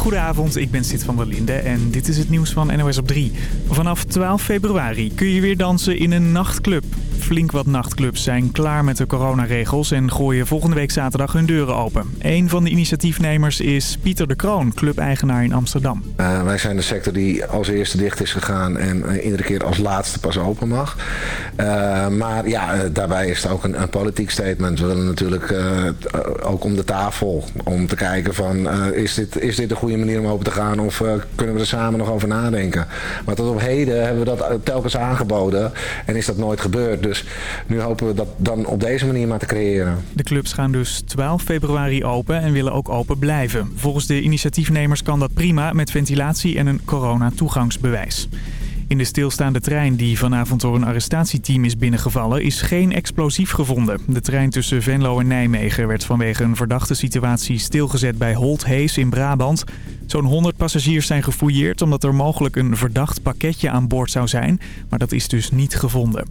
Goedenavond, ik ben Sid van der Linde en dit is het nieuws van NOS op 3. Vanaf 12 februari kun je weer dansen in een nachtclub. Flink wat nachtclubs zijn klaar met de coronaregels en gooien volgende week zaterdag hun deuren open. Een van de initiatiefnemers is Pieter de Kroon, clubeigenaar in Amsterdam. Uh, wij zijn de sector die als eerste dicht is gegaan en uh, iedere keer als laatste pas open mag. Uh, maar ja, daarbij is het ook een, een, politiek statement. We willen natuurlijk ook om de tafel om te kijken van is, dit, is dit een goede manier om open te gaan of kunnen we er samen nog over nadenken. Maar tot op heden hebben we dat telkens aangeboden en is dat nooit gebeurd. Dus nu hopen we dat dan op deze manier maar te creëren. De clubs gaan dus 12 februari open en willen ook open blijven. Volgens de initiatiefnemers kan dat prima met ventilatie en een corona-toegangsbewijs. In de stilstaande trein die vanavond door een arrestatieteam is binnengevallen is geen explosief gevonden. De trein tussen Venlo en Nijmegen werd vanwege een verdachte situatie stilgezet bij Holthees in Brabant. Zo'n 100 passagiers zijn gefouilleerd omdat er mogelijk een verdacht pakketje aan boord zou zijn, maar dat is dus niet gevonden.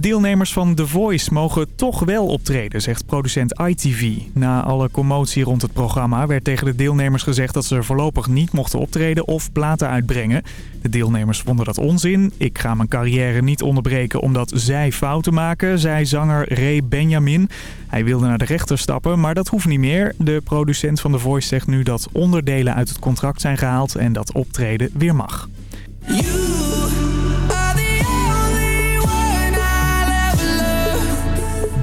Deelnemers van The Voice mogen toch wel optreden, zegt producent ITV. Na alle commotie rond het programma werd tegen de deelnemers gezegd dat ze voorlopig niet mochten optreden of platen uitbrengen. De deelnemers vonden dat onzin. Ik ga mijn carrière niet onderbreken omdat zij fouten maken, zei zanger Ray Benjamin. Hij wilde naar de rechter stappen, maar dat hoeft niet meer. De producent van The Voice zegt nu dat onderdelen uit het contract zijn gehaald en dat optreden weer mag.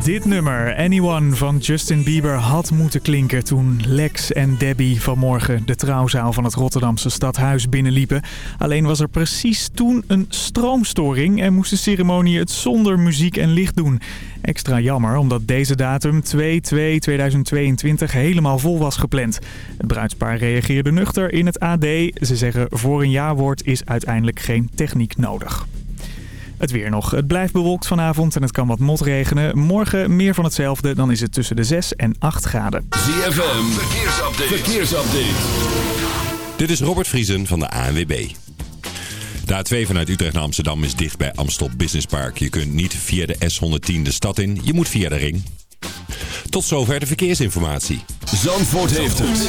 Dit nummer, Anyone van Justin Bieber, had moeten klinken toen Lex en Debbie vanmorgen de trouwzaal van het Rotterdamse stadhuis binnenliepen. Alleen was er precies toen een stroomstoring en moest de ceremonie het zonder muziek en licht doen. Extra jammer omdat deze datum 2-2-2022 helemaal vol was gepland. Het bruidspaar reageerde nuchter in het AD. Ze zeggen voor een jaarwoord is uiteindelijk geen techniek nodig. Het weer nog. Het blijft bewolkt vanavond en het kan wat motregenen. Morgen meer van hetzelfde, dan is het tussen de 6 en 8 graden. ZFM, verkeersupdate. verkeersupdate. Dit is Robert Vriesen van de ANWB. De A2 vanuit Utrecht naar Amsterdam is dicht bij Amstel Business Park. Je kunt niet via de S110 de stad in, je moet via de ring. Tot zover de verkeersinformatie. Zandvoort heeft het.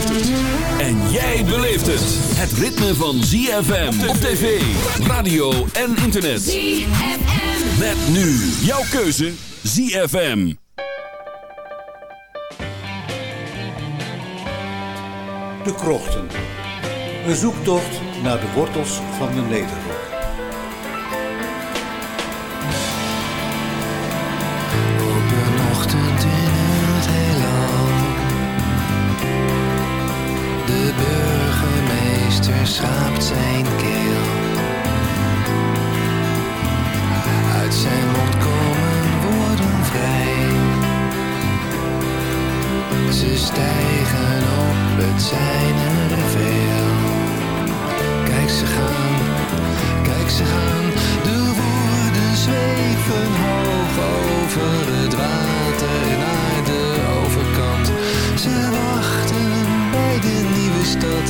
En jij beleeft het. Het ritme van ZFM op tv, radio en internet. ZFM. Met nu jouw keuze ZFM. De Krochten. Een zoektocht naar de wortels van de Nederland. Schraapt zijn keel. Uit zijn mond komen woorden vrij. Ze stijgen op, het zijn er veel. Kijk ze gaan, kijk ze gaan, de woorden zweven hoog over het water naar de overkant. Ze wachten bij de nieuwe stad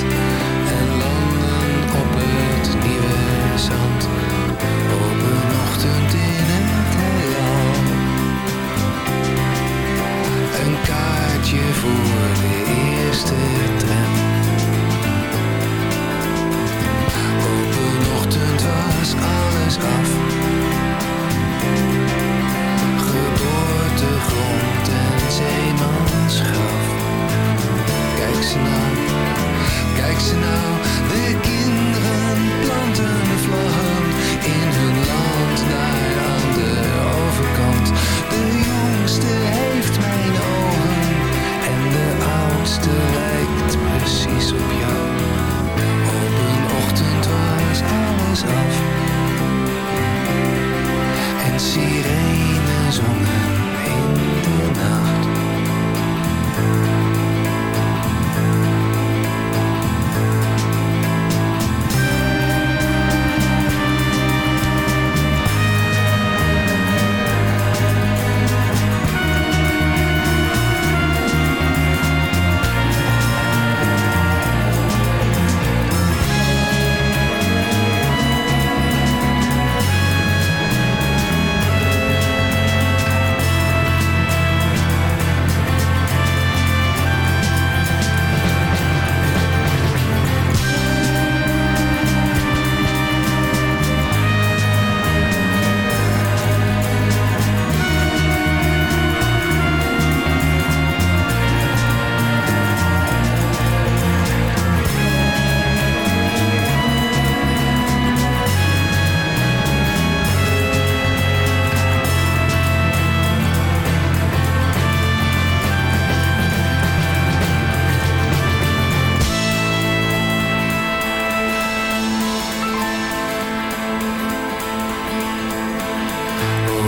voor de eerste tram.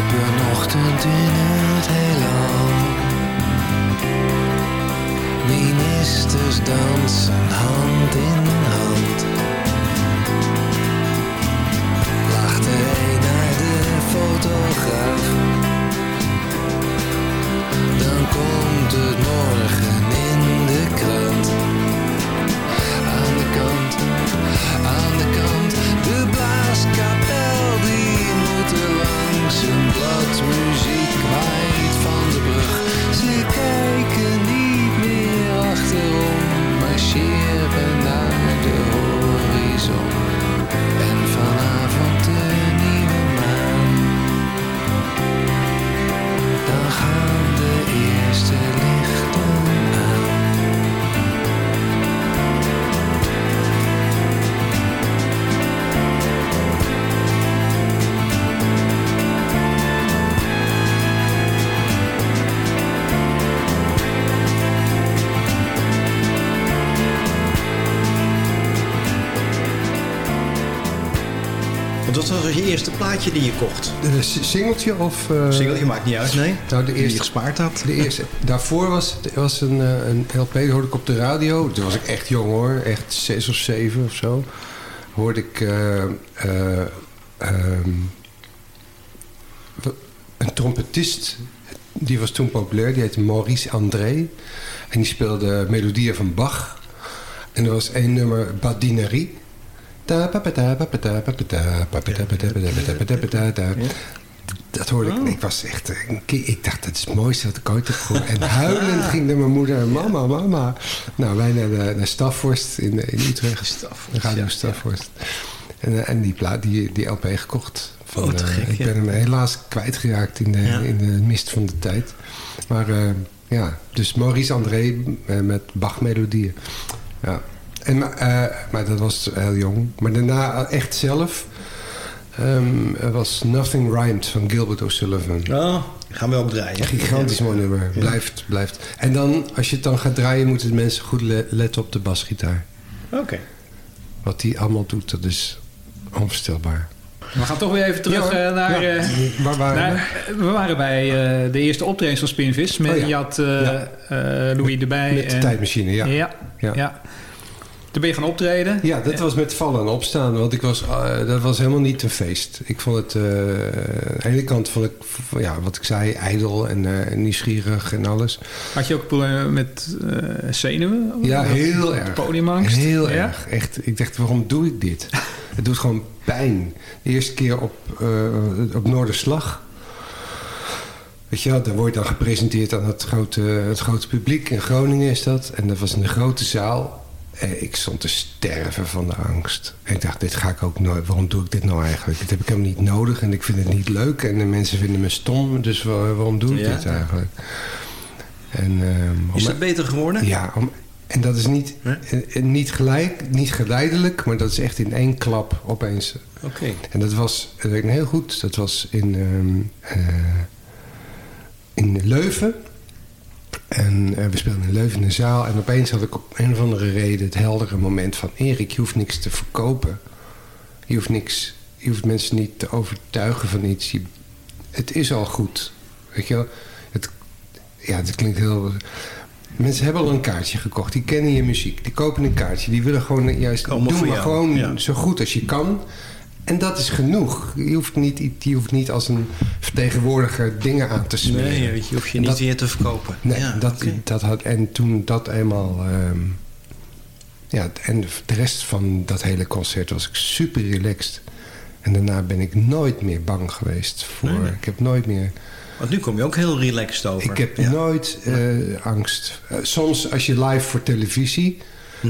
op een ochtend in het heelal. Ministers dansen hand in hand. Lachte hij naar de fotograaf. Dan komt het morgen in de krant. Aan de kant, aan de kant, de blaaskapel die moet er lang langs een muziek kwijt van de brug. Ze kijken niet meer achterom, marcheren naar de horizon. Je eerste plaatje die je kocht? Een singeltje of... eh, Single, je maakt niet uit, nee? Nou, de Die je eerste, gespaard had? de eerste, daarvoor was, was een, eh, een LP, die hoorde ik op de radio. Toen was ik echt jong hoor, echt zes of zeven of zo. Hoorde ik eh, ehm, een trompetist, die was toen populair, die heette Maurice André. En die speelde melodieën van Bach. En er was één nummer, Badinerie. Dat hoorde ik. Ik was echt kind. Ik dacht, dat is het mooiste wat ik ooit heb gehoord. En huilend ging naar mijn moeder. Mama, mama. Nou, wij naar, de, naar Staphorst in, in Utrecht. Staphorst, Radio ja, Staphorst. En, eh, en die, plaat, die, die LP gekocht. Van, Oh, eh, ik ja. ben hem helaas kwijtgeraakt in de, Ja. in de mist van de tijd. Maar eh, ja, dus Maurice André eh, met Bach-melodieën. Ja. En, eh, maar dat was heel jong. Maar daarna echt zelf ehm, er was Nothing Rhymed van Gilbert O'Sullivan. Oh, gaan we ook draaien. Gigantisch mooi nummer. Blijft, blijft. En dan, als je het dan gaat draaien, moeten de mensen goed le- letten op de basgitaar. Oké. Wat die allemaal doet, dat is onvoorstelbaar. We gaan toch weer even terug Ja, eh, naar... ja. eh, Waar waren we? naar- we waren bij eh, de eerste optredens van Spinvis. Met, Oh ja. Je had eh, Ja. eh, Louis erbij. Met de en- tijdmachine, ja. Ja, Ja. Toen ben je gaan optreden. Ja, dat was met vallen en opstaan. Want ik was, eh, dat was helemaal niet een feest. Ik vond het... eh, aan de ene kant vond ik, ja, wat ik zei, ijdel en eh, nieuwsgierig en alles. Had je ook problemen met zenuwen? Ja, heel erg. Podiumangst? Heel Ja? erg. Echt, ik dacht, waarom doe ik dit? het doet gewoon pijn. De eerste keer op, op Noorderslag. Weet je wel, daar word je dan gepresenteerd aan het grote, het grote publiek. In Groningen is dat. En dat was in de grote zaal. En ik stond te sterven van de angst. En ik dacht, dit ga ik ook nooit. Waarom doe ik dit nou eigenlijk? Dit heb ik helemaal niet nodig. En ik vind het niet leuk. En de mensen vinden me stom. Dus wa- waarom doe ik Ja. dit eigenlijk? En, ehm, Is dat beter geworden? ja, om, en dat is niet, eh, eh, niet gelijk, niet geleidelijk, maar dat is echt in één klap opeens. Oké. En dat was, dat weet ik heel goed, dat was in, ehm, eh, in Leuven. En eh, we speelden in Leuven in een zaal. En opeens had ik op een of andere reden het heldere moment van... Erik, je hoeft niks te verkopen. Je hoeft, niks, je hoeft mensen niet te overtuigen van iets. Je- het is al goed. Weet je wel? Het, ja, het klinkt heel... Mensen hebben al een kaartje gekocht. Die kennen je muziek. Die kopen een kaartje. Die willen gewoon juist... Komen Doe maar jou, gewoon ja. zo goed als je kan. En dat is genoeg. Je hoeft niet, je hoeft niet als een vertegenwoordiger dingen aan te smeren. Nee, weet je, hoef je niet dat- weer te verkopen. Nee, Ja, dat, dat had, en toen dat eenmaal... ehm, ja, en de rest van dat hele concert was ik super relaxed. En daarna ben ik nooit meer bang geweest. Voor, Nee. Ik heb nooit meer... Want nu kom je ook heel relaxed over. Ik heb Ja. nooit eh, angst. Eh, soms als je live voor televisie...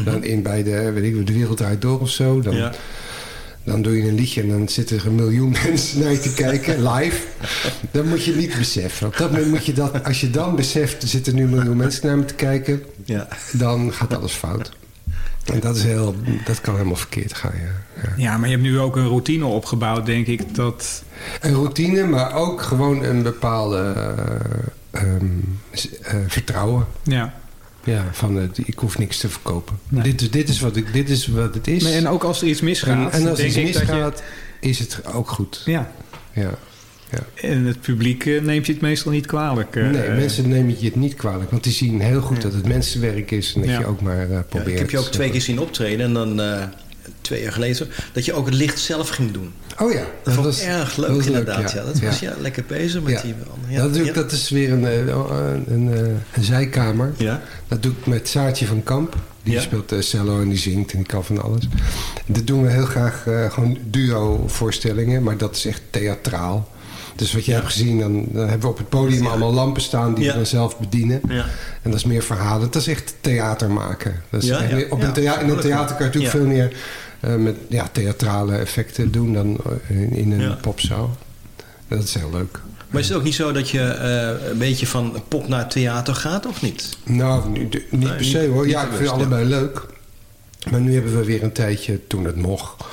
dan in bij de, weet ik, de Wereld Draait Door of zo... Dan, Mhm. Ja. Dan doe je een liedje en dan zitten er een miljoen mensen naar je te kijken, live. Dan moet je niet beseffen. Op dat moment moet je dat, als je dan beseft, er zitten nu een miljoen mensen naar me te kijken, Ja. dan gaat alles fout. En dat, is heel, dat kan helemaal verkeerd gaan, ja. ja. Ja, maar je hebt nu ook een routine opgebouwd, denk ik. Dat, Een routine, maar ook gewoon een bepaalde eh, ehm, eh, vertrouwen. ja. Ja, van het, ik hoef niks te verkopen. Nee. Dit, is, dit, is wat ik, dit is wat het is. Nee, en ook als er iets misgaat, en, en als denk iets ik dat je- misgaat, is het ook goed. Ja. Ja. Ja. En het publiek eh, neemt je het meestal niet kwalijk. eh. Nee, mensen nemen je het niet kwalijk. Want die zien heel goed dat het mensenwerk is. En dat Ja. je ook maar eh, Ja, probeert. ik heb je ook twee keer zien optreden en dan eh, twee jaar geleden dat je ook het licht zelf ging doen. Oh ja, Dat, ik was- erg leuk dat was inderdaad. ja. Dat was Ja. lekker bezig met die andere. Ja, dat, doe ik, dat is weer een, eh, een, een, eh, een zijkamer. Ja. Dat doe ik met Saartje van Kamp. Die Ja. speelt uh, cello en die zingt en die kan van alles. Dat doen we heel graag uh, gewoon duo-voorstellingen. Maar dat is echt theatraal. Dus wat je hebt gezien, dan, dan hebben we op het podium allemaal lampen staan... die we dan zelf bedienen. Ja. En dat is meer verhalen. Dat is echt theater maken. Dat is op een thea- in een theater kan je natuurlijk veel meer... eh, met ja, theatrale effecten doen dan in, in een popzaal. Dat is heel leuk. Maar is het ook niet zo dat je eh, een beetje van pop naar theater gaat, of niet? Nou, niet, niet Nee, per se hoor. Ja, ik vind allebei leuk. Maar nu hebben we weer een tijdje, toen het mocht,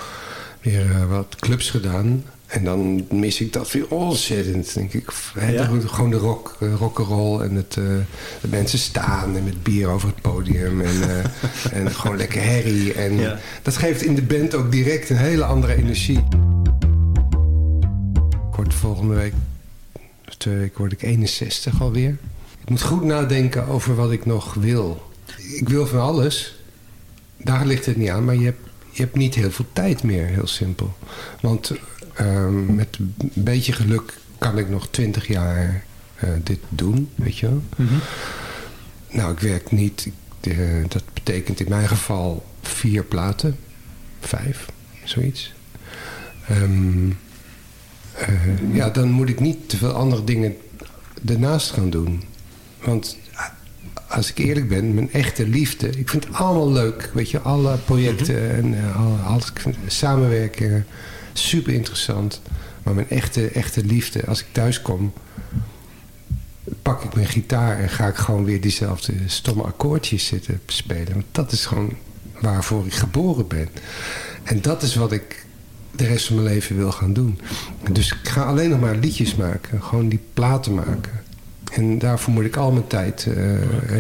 weer eh, wat clubs gedaan. En dan mis ik dat weer ontzettend, denk ik. Ja? de- gewoon de rock, eh, rock'n'roll en het, eh, de mensen staan en met bier over het podium. En, eh, en gewoon lekker herrie. En Ja. dat geeft in de band ook direct een hele andere energie. Ik word volgende week, twee weken word ik 61 alweer. Ik moet goed nadenken over wat ik nog wil. Ik wil van alles. Daar ligt het niet aan, maar je hebt, je hebt niet heel veel tijd meer, heel simpel. Want ehm, met een beetje geluk kan ik nog 20 jaar eh, dit doen, weet je wel. Mhm. Nou, ik werk niet. Eh, dat betekent in mijn geval vier platen. Vijf, zoiets. Ehm, eh, ja, dan moet ik niet te veel andere dingen ernaast gaan doen. Want als ik eerlijk ben, mijn echte liefde... Ik vind het allemaal leuk, weet je. Alle projecten en eh, al- alles, ik vind samenwerken super interessant. Maar mijn echte, echte liefde, als ik thuis kom pak ik mijn gitaar en ga ik gewoon weer diezelfde stomme akkoordjes zitten spelen. Want dat is gewoon waarvoor ik geboren ben. En dat is wat ik de rest van mijn leven wil gaan doen. Dus ik ga alleen nog maar liedjes maken. Gewoon die platen maken. En daarvoor moet ik al mijn tijd eh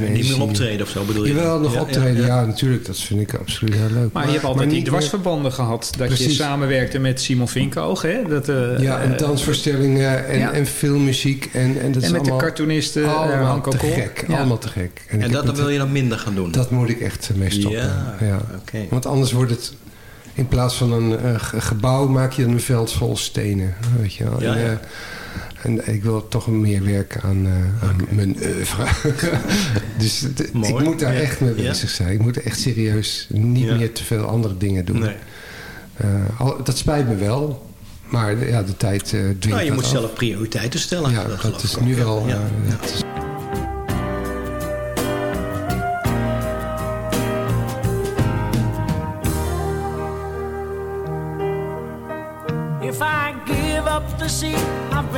En niet meer optreden of zo bedoel je? Jawel, nog Ja, optreden. Ja, ja, ja. natuurlijk. Dat vind ik absoluut heel leuk. Maar je hebt altijd die meer- dwarsverbanden gehad. Dat je samenwerkte met Simon Vinkoog. Hè? Dat, eh, Ja, en eh, dansvoorstellingen en, ja. en filmmuziek. En, en, dat en met de allemaal cartoonisten eh, allemaal Hanko te gek. Ja. Allemaal te gek. En dat het- wil je dan minder gaan doen? Dat moet ik echt mee stoppen. Ja, Ja, oké. Want anders wordt het... In plaats van een eh, ge- gebouw maak je een veld vol stenen. Weet je wel. Ja, en, ja. eh, en ik wil toch meer werken aan, eh, aan mijn oeuvre. dus ik moet daar Ja. echt mee bezig zijn. Ik moet echt serieus niet meer te veel andere dingen doen. Nee. Al- dat spijt me wel. Maar ja, de tijd dwingt Nou, je moet af. zelf prioriteiten stellen. Ja, dat is nu wel...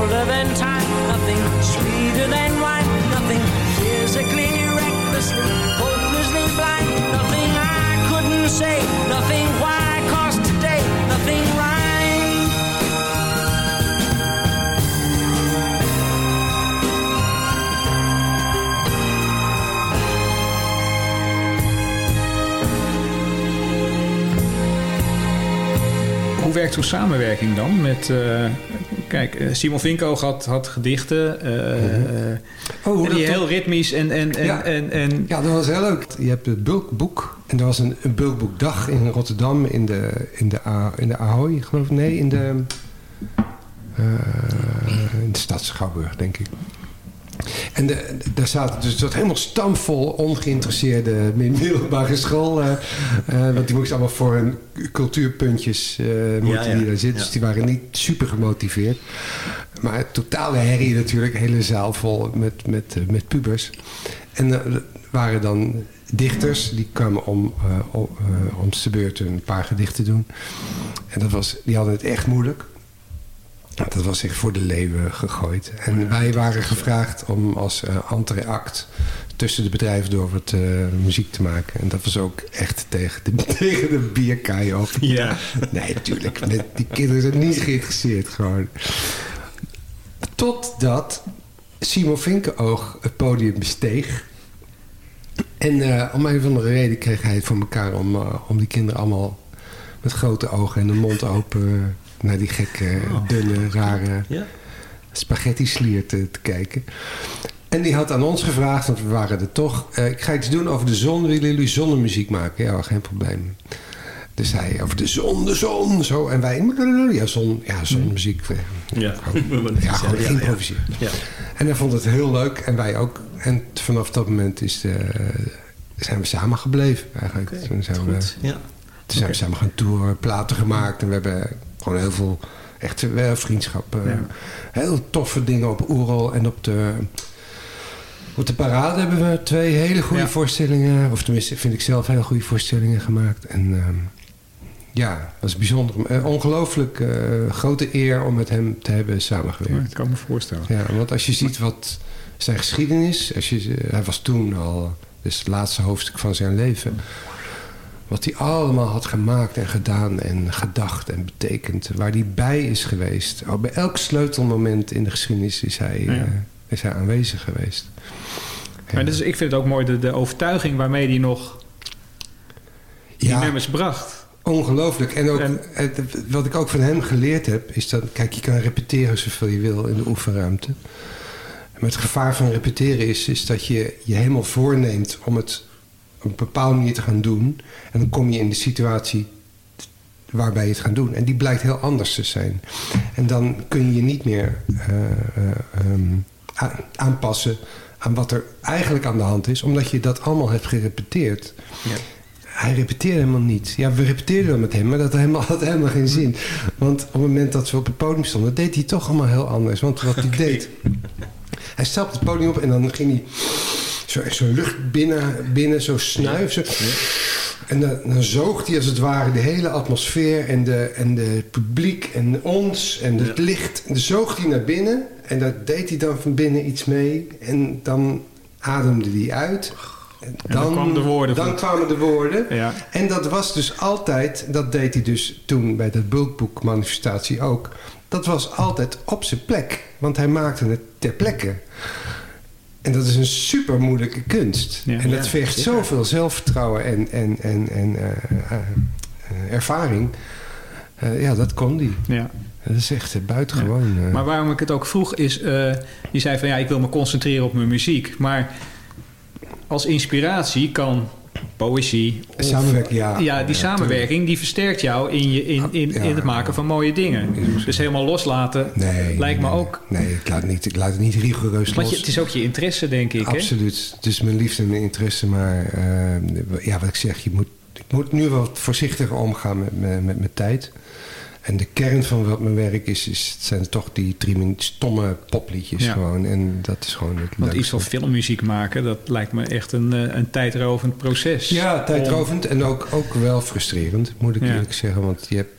older than time, nothing sweeter than wine, nothing physically, recklessly, hopelessly blind, nothing I couldn't say, nothing why, cause today, nothing right. Hoe werkt zo'n samenwerking dan? Met, eh, kijk, eh, Simon Vinko had, had gedichten. eh, eh, Oh, die dat heel ritmisch en... en, en, Ja. en, en Ja, dat was heel leuk. Je hebt het bulkboek. En er was een, een bulkboekdag in Rotterdam in de, in de, A- in de Ahoy, geloof ik. Nee, in de, eh, in de stad Schouwburg, denk ik. En de, daar zaten dus dat helemaal stamvol ongeïnteresseerde middelbare school. eh, eh, want die moesten allemaal voor hun cultuurpuntjes eh moeten ja. die daar zitten. Ja. Dus die waren niet super gemotiveerd. Maar totale herrie natuurlijk. Hele zaal vol met, met, met pubers. En er waren dan dichters. Die kwamen om, om, om zijn beurt een paar gedichten doen. En dat was, die hadden het echt moeilijk. Dat was echt voor de leeuwen gegooid. En wij waren gevraagd om als uh, entreact tussen de bedrijven door wat uh, muziek te maken. En dat was ook echt tegen de, tegen de bierkaai op. Ja. Nee, natuurlijk. Die kinderen zijn niet geïnteresseerd gewoon. Totdat Simon Vinkenoog het podium besteeg. En uh, om een of andere reden kreeg hij het voor elkaar om, uh, om die kinderen allemaal met grote ogen en de mond open naar die gekke, oh. dunne, rare ja. spaghetti slier te, te, kijken. En die had aan ons gevraagd, want we waren er toch. Uh, ik ga iets doen over de zon. Willen jullie zonnemuziek maken? Ja, geen probleem. Dus hij over de zon, de zon, zo. En wij, ja, zon, ja zonmuziek. Ja, gewoon, ja, gewoon ja, improviseren. Ja. En hij vond het heel leuk en wij ook. En vanaf dat moment is de, zijn we samen gebleven eigenlijk. Okay, toen zijn, we, ja. toen zijn okay. we samen gaan toeren, platen gemaakt. En we hebben gewoon heel veel echt vriendschap. Ja. Heel toffe dingen op Oerol en op de... Op de parade hebben we twee hele goede ja. voorstellingen. Of tenminste, vind ik zelf heel goede voorstellingen gemaakt. En um, ja, dat is bijzonder. Uh, ongelooflijk uh, grote eer om met hem te hebben samengewerkt. Ja, ik kan me voorstellen. Ja, want als je ziet wat zijn geschiedenis... Als je, hij was toen al dus het laatste hoofdstuk van zijn leven... Wat hij allemaal had gemaakt en gedaan en gedacht en betekend. Waar hij bij is geweest. Oh, bij elk sleutelmoment in de geschiedenis is hij, ja. uh, is hij aanwezig geweest. Maar dus, ik vind het ook mooi de, de overtuiging waarmee hij nog die ja, nummers bracht. Ongelooflijk. En, ook, en wat ik ook van hem geleerd heb, is dat... Kijk, je kan repeteren zoveel je wil in de oefenruimte. Maar het gevaar van repeteren is, is dat je je helemaal voorneemt om het een bepaalde manier te gaan doen. En dan kom je in de situatie waarbij je het gaat doen. En die blijkt heel anders te zijn. En dan kun je je niet meer uh, uh, um, aanpassen aan wat er eigenlijk aan de hand is. Omdat je dat allemaal hebt gerepeteerd. Ja. Hij repeteerde helemaal niet. Ja, we repeteerden wel met hem, maar dat helemaal, had helemaal geen zin. Want op het moment dat we op het podium stonden, deed hij toch allemaal heel anders. Want wat hij okay. deed... Hij stapte het podium op en dan ging hij zo, zo lucht binnen, binnen zo snuif. Zo. En dan, dan zoog hij als het ware de hele atmosfeer en de, en de publiek en ons en het licht. En dan zoog hij naar binnen en daar deed hij dan van binnen iets mee. En dan ademde hij uit. En dan, en dan, kwam de woorden dan kwamen de woorden. Ja. En dat was dus altijd, dat deed hij dus toen bij dat bulkboek manifestatie ook. Dat was altijd op zijn plek. Want hij maakte het ter plekke. En dat is een super moeilijke kunst. Ja, en dat ja, vergt zeker. zoveel zelfvertrouwen en, en, en, en uh, uh, ervaring. Uh, ja, dat kon die. Ja. Dat is echt buitengewoon. Ja. Maar waarom ik het ook vroeg is... je zei van ja, ik wil me concentreren op mijn muziek. Maar als inspiratie kan poëzie. of- Samenwerking, ja. Ja, die samenwerking die versterkt jou in, je, in, in, in het maken van mooie dingen. Dus helemaal loslaten Nee, lijkt me ook... Nee, ik laat, niet, ik laat het niet rigoureus Want los. het is ook je interesse, denk ik. Hè? Absoluut. Het is mijn liefde en mijn interesse. Maar eh, ja, wat ik zeg, je moet, ik moet nu wat voorzichtiger omgaan met, met, met mijn tijd. En de kern van wat mijn werk is, is het zijn toch die drie stomme popliedjes Ja. gewoon. En dat is gewoon het Want leukste. iets van filmmuziek maken, dat lijkt me echt een, eh, een tijdrovend proces. Ja, tijdrovend en ook, ook wel frustrerend, moet ik Ja. eerlijk zeggen. Want je hebt...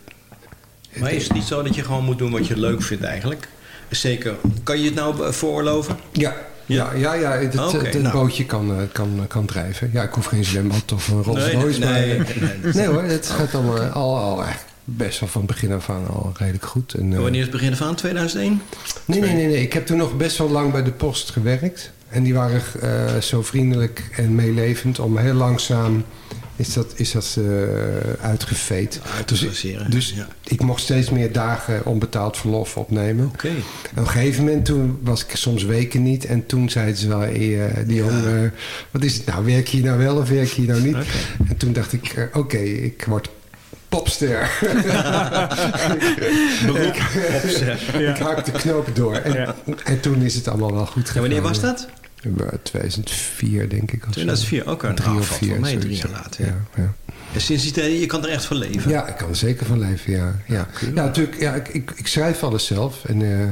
Maar is het niet zo dat je gewoon moet doen wat je leuk vindt eigenlijk? Zeker. Kan je het nou eh, veroorloven? Ja, ja, ja, ja het, Oké, het, het nou. bootje kan, eh, kan, kan drijven. Ja, ik hoef geen zwembad of een Rolls Royce. nee, nee, nee, nee. hoor, het gaat allemaal al, al eigenlijk best wel van begin af aan al redelijk goed. En, eh, Wanneer is het begin van 2001? Nee, nee, nee, nee. Ik heb toen nog best wel lang bij de post gewerkt. En die waren eh, zo vriendelijk en meelevend om heel langzaam is dat, is dat eh uitgeveed. Dus, dus ja. ik mocht steeds meer dagen onbetaald verlof opnemen. Oké. Op een gegeven moment toen was ik soms weken niet. En toen zeiden ze wel, hey, die jongen, eh, wat is het nou? Werk je hier nou wel of werk je hier nou niet? En toen dacht ik, oké, ik word popster. Beroep, ik, popster. ik haak de knopen door. En, Ja. en toen is het allemaal wel goed En gegaan. wanneer was dat? Eh, 2004 denk ik. of zo. 2004, ook een Drie nou, of vier. drie jaar ja. later, ja. Ja, ja. En sinds die tijd, je kan er echt van leven. Ja, ik kan er zeker van leven, ja. Ja, ja natuurlijk, ja, ik, ik, ik schrijf alles zelf en eh,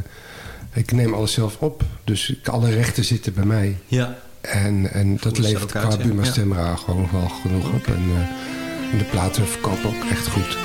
ik neem alles zelf op. Dus alle rechten zitten bij mij. Ja. En, en dat levert qua Buma ja. Stemra gewoon wel genoeg op. En, eh, en de platen verkopen ook echt goed.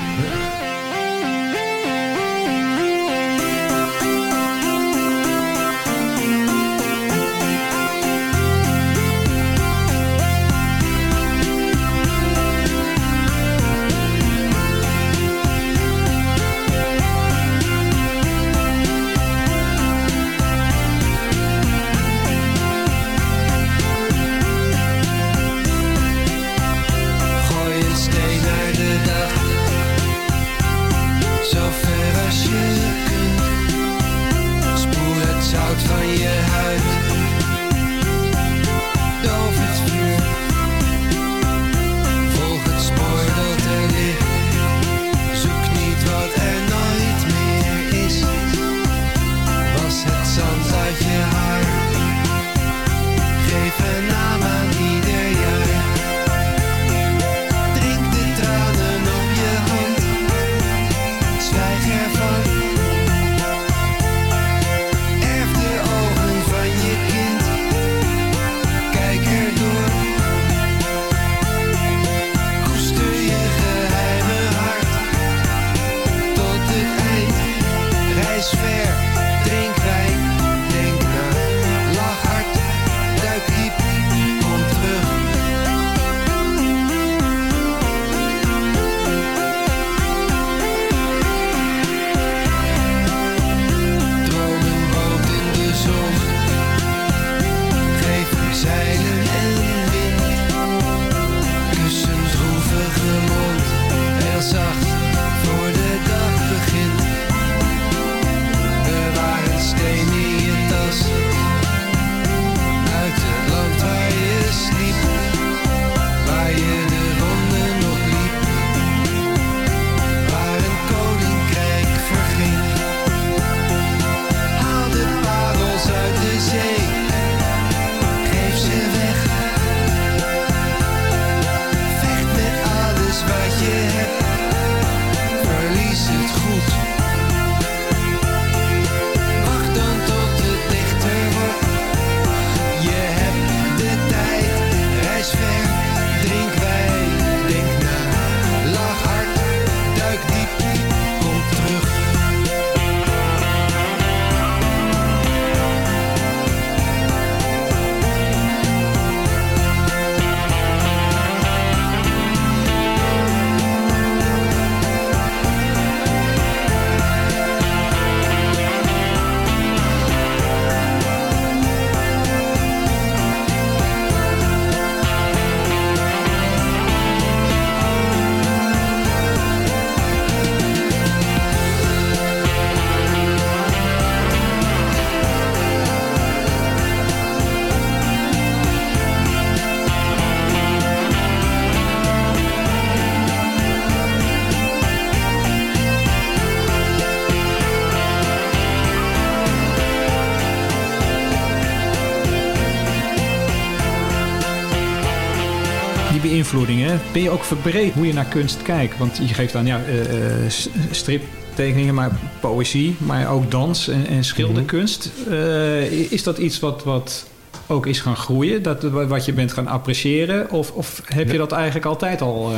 Ben je ook verbreed hoe je naar kunst kijkt. Want je geeft dan ja, eh, eh, striptekeningen, maar poëzie, maar ook dans en, en schilderkunst. Eh, is dat iets wat, wat ook is gaan groeien? Dat, wat je bent gaan appreciëren? Of, of heb je dat eigenlijk altijd al...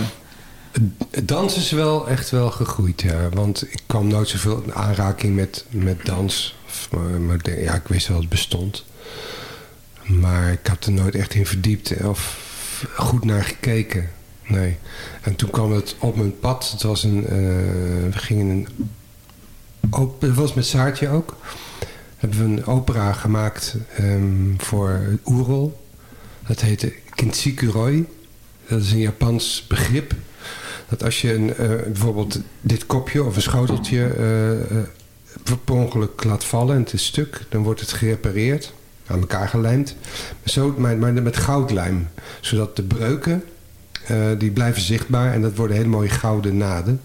dans is wel echt wel gegroeid, ja. Want ik kwam nooit zoveel in aanraking met, met dans. Maar, ja, ik wist wel dat het bestond. Maar ik had er nooit echt in verdiept of goed naar gekeken. Nee. En toen kwam het op mijn pad. Het was een... eh, we gingen een... Op, was met Saartje ook. Hebben we een opera gemaakt ehm, voor Oerol. Dat heette Kintsikuroi. Dat is een Japans begrip. Dat als je een, eh, bijvoorbeeld dit kopje of een schoteltje eh, per ongeluk laat vallen en het is stuk, dan wordt het gerepareerd, aan elkaar gelijmd. Zo, maar, met goudlijm. Zodat de breuken, die blijven zichtbaar en dat worden hele mooie gouden naden.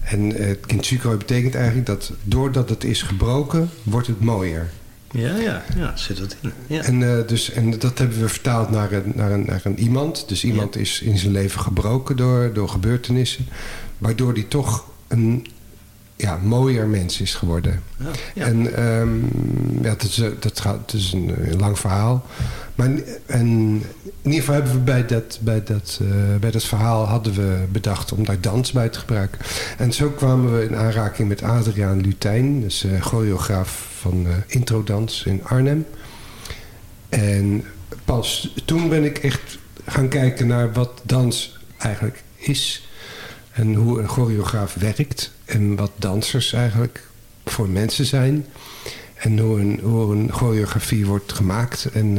En uh, kintsuko betekent eigenlijk dat doordat het is gebroken, wordt het mooier. Ja, ja, ja, zit dat in. Ja. En, eh, dus, en dat hebben we vertaald naar een, naar een, naar een iemand. Dus iemand is in zijn leven gebroken door, door gebeurtenissen. Waardoor die toch een ja, mooier mens is geworden. Ja, ja. En ehm, ja, dat is, eh, dat gaat, het is een lang verhaal. Maar en in ieder geval hebben we bij dat, bij, dat, eh, bij dat verhaal hadden we bedacht om daar dans bij te gebruiken. En zo kwamen we in aanraking met Adriaan Lutijn, dus uh, choreograaf van uh, introdans in Arnhem. En pas toen ben ik echt gaan kijken naar wat dans eigenlijk is. En hoe een choreograaf werkt. En wat dansers eigenlijk voor mensen zijn. En hoe een, hoe een choreografie wordt gemaakt. En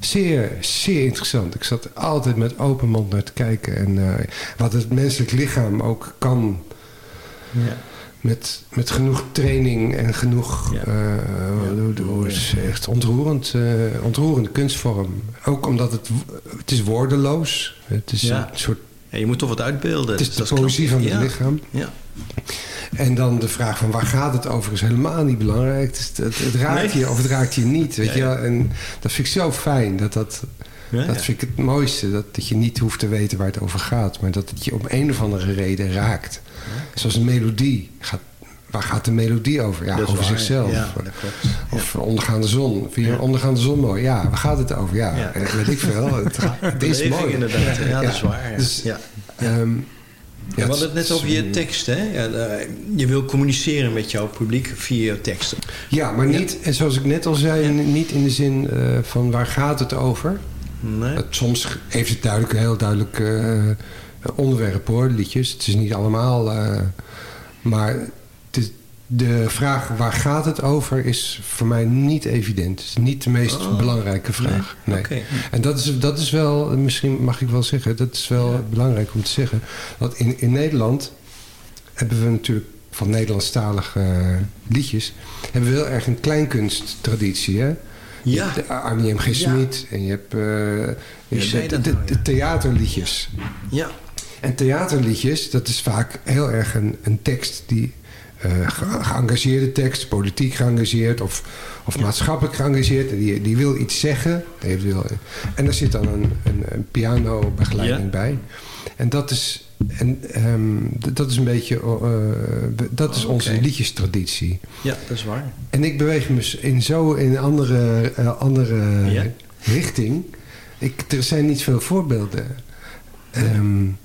zeer, zeer interessant. Ik zat altijd met open mond naar te kijken. En uh, wat het menselijk lichaam ook kan. Ja. Met, met genoeg training en genoeg... Ja. Uh, is echt ontroerend, ontroerende kunstvorm. Ook omdat het, het is woordeloos. Het is ja. een soort je moet toch wat uitbeelden. Het is de poëzie van het lichaam. Ja. En dan de vraag van waar gaat het over is helemaal niet belangrijk. Het, het, het raakt nee. je of het raakt je niet. Weet ja, je? En dat vind ik zo fijn. Dat, dat, ja, dat vind ik het mooiste. Dat, dat je niet hoeft te weten waar het over gaat. Maar dat het je om een of andere reden raakt. Zoals een melodie. Gaat, waar gaat de melodie over? Ja, over waar, zichzelf. Ja, of ondergaande zon. Vind je ondergaande zon mooi? Ja, waar gaat het over? Ja, ja. weet ik veel. Het, het is mooi. inderdaad. Ja, dat is waar. Dus, ja. Um, ja, we hadden het net over je tekst, hè? Ja, je wil communiceren met jouw publiek via je teksten. Ja, maar niet, en zoals ik net al zei, niet in de zin uh, van waar gaat het over. Nee. Het, soms heeft het duidelijk, een heel duidelijk uh, onderwerp hoor, liedjes. Het is niet allemaal, uh, maar de vraag waar gaat het over is voor mij niet evident. Het is niet de meest oh. belangrijke vraag. Nee. nee. Okay. En dat is, dat is wel, misschien mag ik wel zeggen, dat is wel ja. belangrijk om te zeggen. Want in, in Nederland hebben we natuurlijk van Nederlandstalige uh, liedjes, hebben we heel erg een kleinkunsttraditie. Hè? Ja. De Arnie M. G. Smit ja. en je hebt uh, je de, de, de, theaterliedjes. Ja. En theaterliedjes, dat is vaak heel erg een, een tekst die uh, ge geëngageerde tekst, politiek geëngageerd of, of ja. maatschappelijk geëngageerd. Die, die wil iets zeggen. Wil, en daar zit dan een, een, een pianobegeleiding ja. bij. En dat is, en, um, dat is een beetje uh, dat is oh, onze liedjestraditie. Ja, dat is waar. En ik beweeg me in zo in een andere, uh, andere ja. richting. Ik, er zijn niet veel voorbeelden. Um,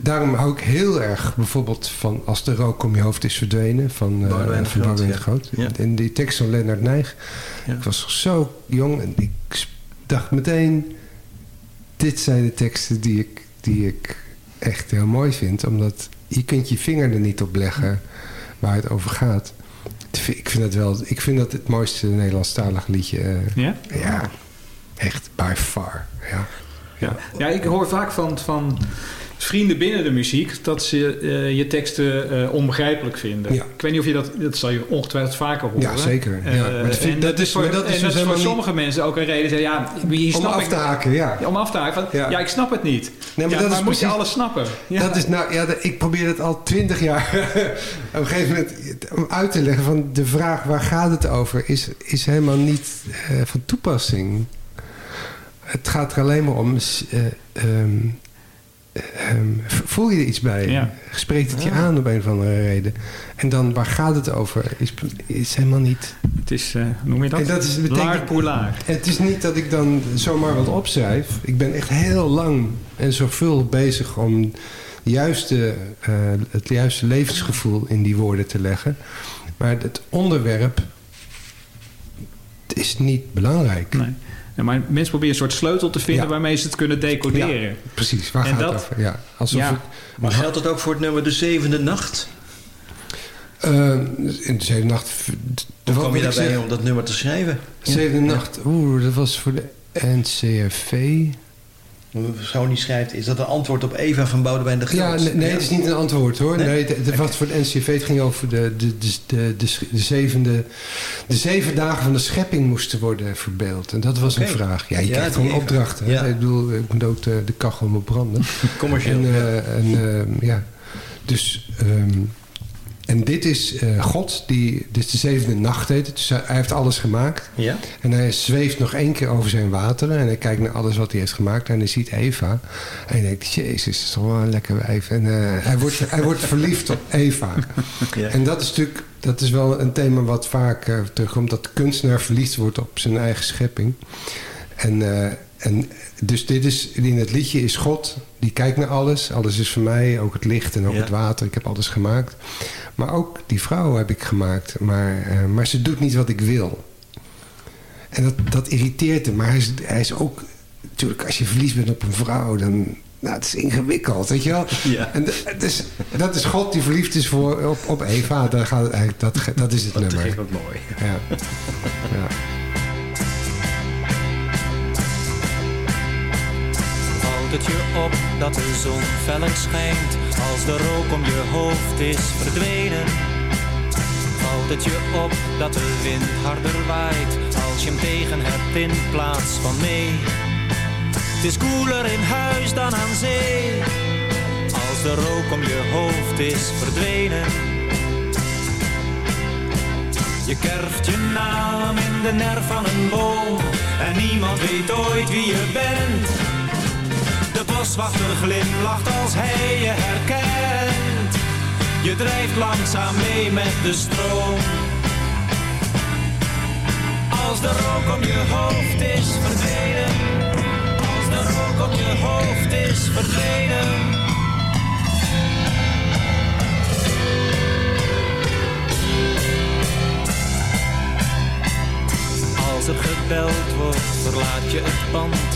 daarom hou ik heel erg bijvoorbeeld van Als de rook om je hoofd is verdwenen van uh, Boudewijn van Boudewijn de Groot. Groot. Ja. En die tekst van Lennart Nijg. Ja. Ik was zo jong en ik dacht meteen... dit zijn de teksten die ik, die ik echt heel mooi vind. Omdat je kunt je vinger er niet op leggen waar het over gaat. Ik vind dat wel... Ik vind dat het mooiste Nederlandstalige liedje. Uh, ja? Ja. Echt by far. Ja. Ja. ja, ik hoor vaak van... van vrienden binnen de muziek dat ze uh, je teksten uh, onbegrijpelijk vinden. Ja. Ik weet niet of je dat, dat zal je ongetwijfeld vaker horen. Ja, zeker. Ja. Uh, maar vind, en dat, is voor, dat is, en dat is voor sommige niet... mensen ook een reden. Zeggen, ja, hier om af te haken, ja. Om af te haken. Ja. ja. ik snap het niet. Nee, maar dat maar is moet precies, je alles snappen? Dat is nou, ja, ik probeer het al twintig jaar op een gegeven moment om uit te leggen van de vraag waar gaat het over is, is helemaal niet van toepassing. het gaat er alleen maar om... s- eh, ehm, voel je er iets bij? Ja. Spreekt het je aan op een of andere reden? En dan, waar gaat het over? Is, is helemaal niet... Het is, eh, hoe noem je dat? En dat is, betekent- Laar pour laar. Het is niet dat ik dan zomaar wat opschrijf. Ik ben echt heel lang en zorgvuldig bezig om de juiste, eh, het juiste levensgevoel in die woorden te leggen. Maar het onderwerp is niet belangrijk. Nee. Ja, maar mensen proberen een soort sleutel te vinden Ja. waarmee ze het kunnen decoderen. Ja, precies, waar En gaat dat- het over? Ja, alsof Ja. het- Maar geldt dat ook voor het nummer De Zevende Nacht? Eh, in de zevende nacht... Hoe kwam je daarbij om dat nummer te schrijven? Zevende nacht, oeh, dat was voor de NCRV. Zo niet schrijft, is dat een antwoord op Eva van Boudewijn de Groot? Ja, nee, het is niet een antwoord hoor. Nee? Nee, het, het was voor de NCV. Het ging over de, de, de, de, de, de zevende. De zeven dagen van de schepping moesten worden verbeeld. En dat was een vraag. Ja, je Ja, krijgt die gewoon Eva. opdrachten. Ja. Ik bedoel, ik moet ook de, de kachel moet branden. Commercieel. En, eh, en eh, ja, dus. ehm, en dit is eh, God, die, dit is de zevende nacht heet het. Dus hij, hij heeft alles gemaakt. Ja? En hij zweeft nog één keer over zijn wateren. En hij kijkt naar alles wat hij heeft gemaakt. En hij ziet Eva. En hij denkt, jezus, dat is toch wel een lekker wijf. En eh, hij, wordt, hij wordt verliefd op Eva. Ja. En dat is natuurlijk dat is wel een thema wat vaak eh, terugkomt. Dat de kunstenaar verliefd wordt op zijn eigen schepping. En, en dus dit is, in het liedje is God. Die kijkt naar alles. Alles is voor mij. Ook het licht en ook Ja. het water. Ik heb alles gemaakt. Maar ook die vrouw heb ik gemaakt. Maar, eh, maar ze doet niet wat ik wil. En dat, dat irriteert hem. Maar hij is, hij is ook... Natuurlijk, als je verliefd bent op een vrouw... dan... Nou, het is ingewikkeld, weet je wel? Ja. En d- het is, dat is God die verliefd is voor, op, op Eva. Daar gaat het eigenlijk, dat, dat is het Dat nummer. is wat mooi. Ja. ja. Valt het je op dat de zon feller schijnt als de rook om je hoofd is verdwenen? Valt het je op dat de wind harder waait als je hem tegen hebt in plaats van mee? Het is koeler in huis dan aan zee als de rook om je hoofd is verdwenen. Je kerft je naam in de nerf van een boom en niemand weet ooit wie je bent. Boswachter glimlacht als hij je herkent. Je drijft langzaam mee met de stroom. Als de rook om je hoofd is verdwenen. Als de rook om je hoofd is verdwenen. Als er gebeld wordt, verlaat je het pand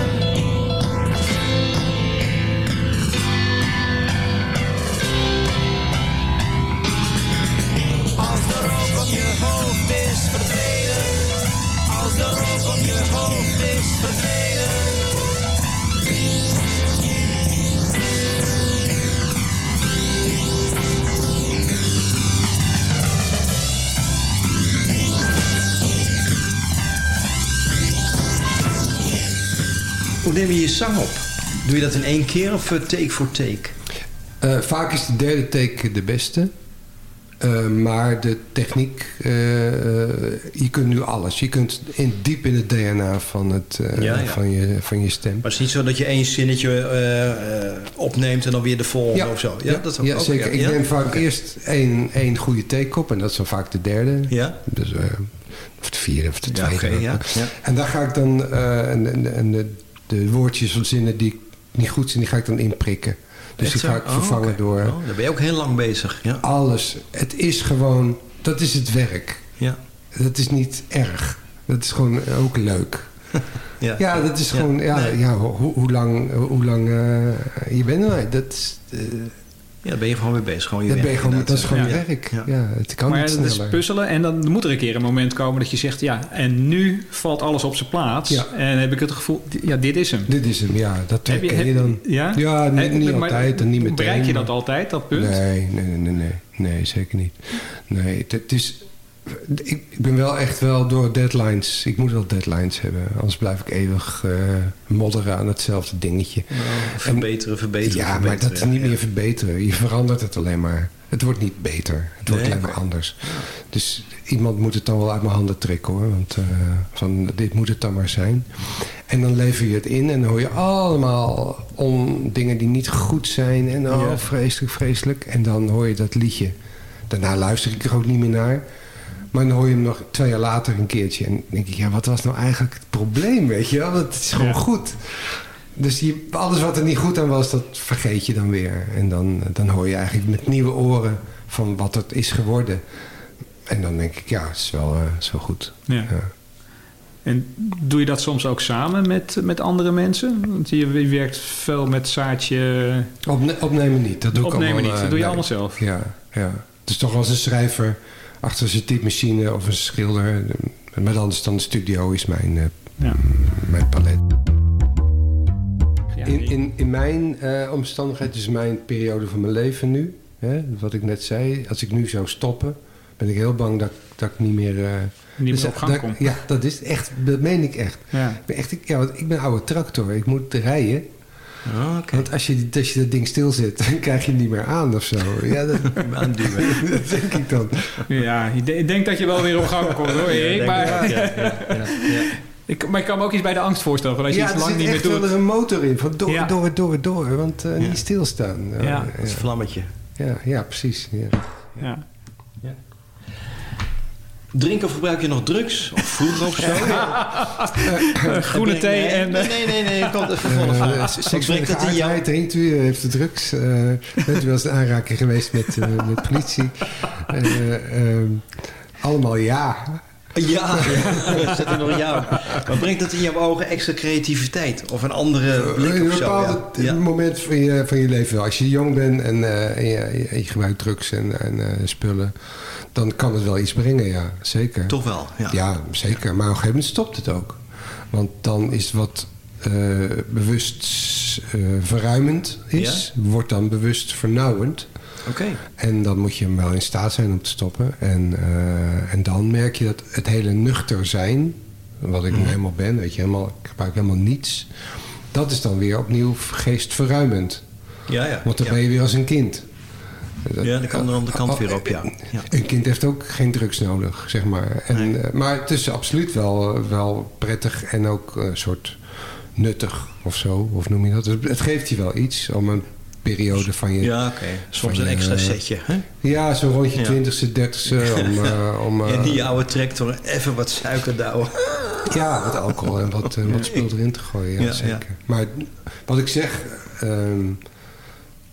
Hoe neem je je zang op? Doe je dat in één keer of eh, take voor take? Eh, vaak is de derde take de beste. Eh, maar de techniek, je kunt nu alles. Je kunt in, diep in het DNA van, het, Ja, ja. Van, je, van je stem. Maar het is niet zo dat je één zinnetje opneemt en dan weer de volgende of zo. Ja, dat ook, zeker. Ik neem vaak eerst één, één goede take op. En dat is dan vaak de derde. Ja. Dus, of de vierde of de Ja, tweede. ja. En daar ga ik dan... en, en, en de, de woordjes of zinnen die niet goed zijn, die ga ik dan inprikken. Dus Echt die ga ik Oh, vervangen door... Oh, daar ben je ook heel lang bezig. Ja. Alles. Het is gewoon... Dat is het werk. Ja. Dat is niet erg. Dat is gewoon ook leuk. Ja. Ja, dat is gewoon... Ja, Nee. ja, hoe, hoe lang, hoe lang eh, je bent. Dat is... eh, Ja, daar ben je gewoon mee bezig. Gewoon je dat, ben werk, je gewoon, dat is gewoon inderdaad. je werk. Ja. het kan maar niet het is puzzelen en dan moet er een keer een moment komen dat je zegt... ja, en nu valt alles op zijn plaats. Ja. En heb ik het gevoel, ja, dit is hem. Dit is hem, ja. Dat Heb je- ken je heb- dan. ja? Ja, niet, niet maar altijd en niet meteen. Bereik je dat altijd, dat punt? Nee, nee, nee, nee, nee, nee, zeker niet. Nee, het, het is... Ik, ik ben wel echt wel door deadlines... Ik moet wel deadlines hebben. Anders blijf ik eeuwig eh, modderen aan hetzelfde dingetje. Nou, verbeteren, verbeteren, Ja, maar verbeteren. dat is niet Ja. meer verbeteren. Je verandert het alleen maar. Het wordt niet beter. Het wordt alleen maar anders. Dus iemand moet het dan wel uit mijn handen trekken hoor. Want eh, van, dit moet het dan maar zijn. En dan lever je het in en dan hoor je allemaal om dingen die niet goed zijn. En oh, Ja. vreselijk, vreselijk. En dan hoor je dat liedje. Daarna luister ik er ook niet meer naar. Maar dan hoor je hem nog twee jaar later een keertje. En denk ik, ja, wat was nou eigenlijk het probleem, weet je wel? Het is gewoon Ja. goed. Dus je, alles wat er niet goed aan was, dat vergeet je dan weer. En dan, dan hoor je eigenlijk met nieuwe oren van wat het is geworden. En dan denk ik, ja, het is wel, eh, wel goed. Ja. En doe je dat soms ook samen met, met andere mensen? Want je, werkt veel met Saartje... Opne- opnemen niet, dat doe ik Opnemen allemaal, niet, eh, dat doe je nee. allemaal zelf? Ja, ja. Het is toch als een schrijver achter zijn typemachine of een schilder. Maar anders dan de studio is mijn, eh, Ja. mijn palet. In, in, in mijn eh omstandigheid, dus mijn periode van mijn leven nu, hè, wat ik net zei, als ik nu zou stoppen, ben ik heel bang dat, dat ik niet meer. eh, Niet dus meer op gang dat- kom. Ja, dat is echt, dat meen ik echt. Ja. Ik ben echt, ik- ja, want ik ben een oude tractor, ik moet rijden. Oké. Want als je, als je dat ding stilzet, dan krijg je het niet meer aan of zo. Ja, dat, Aanduwen. dat denk ik dan. Ja, ik de- ik denk dat je wel weer op gang komt hoor, Erik. maar, ik ook, ja, ja, ja, ja. ik, maar ik kan me ook iets bij de angst voorstellen. van Als je ja, iets er lang zit niet meer doet. eens een motor in. Van door, Ja. door, door, door. Want eh, niet stilstaan. Ja. ja, Dat is een vlammetje. ja, ja, precies. Ja. Drinken of gebruik je nog drugs? Of vroeger of zo? Groene Nee, thee nee, en... Nee, nee, nee. nee. Komt even Eh, vraag. Wat seksuele geaardheid, drinkt u, eh, heeft u drugs? eh bent u wel eens in aanraking geweest met, eh, met politie? Eh, ehm, allemaal ja. Ja, ja. zet er nog jou. Wat brengt dat in jouw ogen extra creativiteit? Of een andere blik in een bepaald ja. Moment van je, van je leven wel. Als je jong bent en, eh, en je, je, je gebruikt drugs en, en eh, spullen... dan kan het wel iets brengen, ja. Zeker. Toch wel, ja. Ja, zeker. Maar op een gegeven moment stopt het ook. Want dan is wat eh, bewust eh, verruimend is... wordt dan bewust vernauwend. Oké. En dan moet je hem wel in staat zijn om te stoppen. En, eh, en dan merk je dat het hele nuchter zijn... wat ik nu helemaal ben, weet je, helemaal, ik gebruik helemaal niets... dat is dan weer opnieuw geestverruimend. Ja, ja. Want dan ja. ben je weer als een kind. Dat- Ja, dan kan de andere kant Oh, weer op, ja. ja. Een kind heeft ook geen drugs nodig, zeg maar. En, eh, maar het is absoluut wel, wel prettig en ook een soort nuttig of zo. Of noem je dat? Het geeft je wel iets om een periode van je... Ja, oké. Soms een je- extra setje. Hè? Ja, zo'n rondje Ja. twintigste, dertigste. Om, eh, om, eh, en die oude tractor even wat suiker douwen. Ja, wat alcohol en wat, eh, wat spul erin te gooien. Ja, zeker. Maar wat ik zeg... ehm,